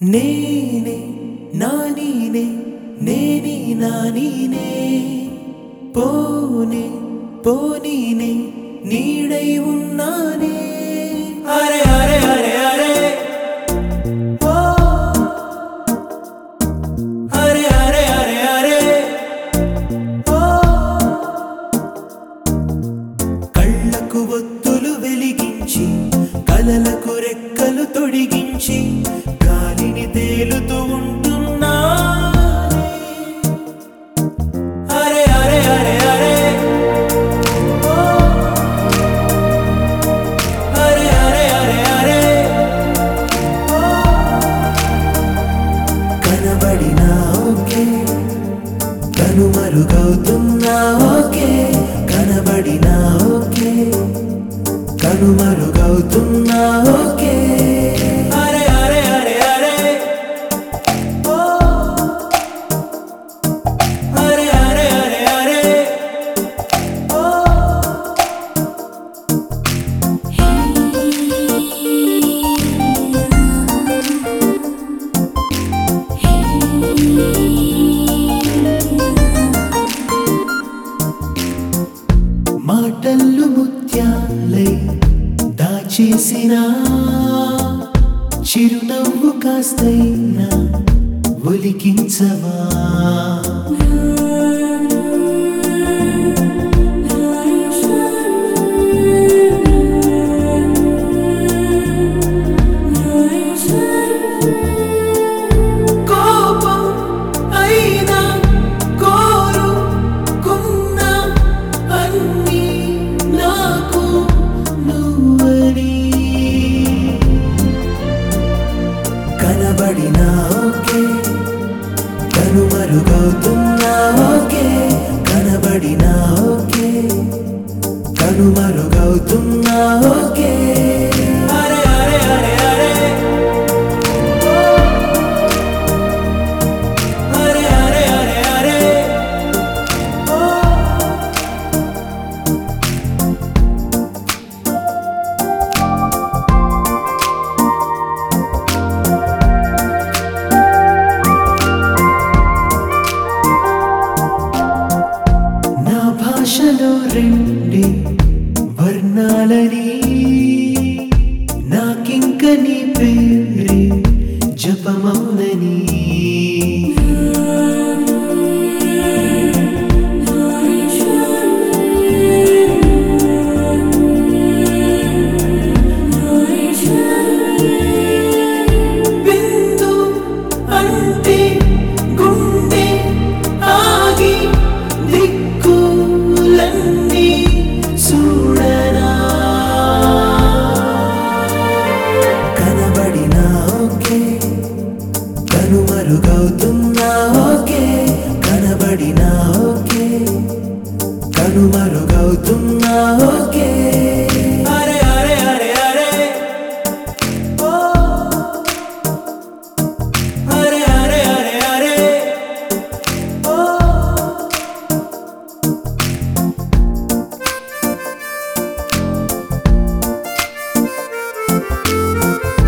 నేనే నా నీనే నేని నా నీనే పోనే పోనీనే నీడై ఉన్నానే. అరే అరే అరే అరే. ఓ అరే అరే అరే అరే. ఓ కళ్ళకు ఒత్తులు వెలిగించి కనుమరుగవుతున్నా ఓకే కనబడినా ఓకే కనుమరుగవుతున్నా ఓకే దాచేసిన చిరునవ్వు కాస్తైనా ఒలికించవా? కనబడినా ఓకే. కనుమరుగవుతున్నా ఓకే. కనబడినా ఓకే. కనుమరుగవుతున్నా ఓకే. علني होके अरे अरे अरे अरे। ओ। अरे अरे अरे अरे। ओ। Thank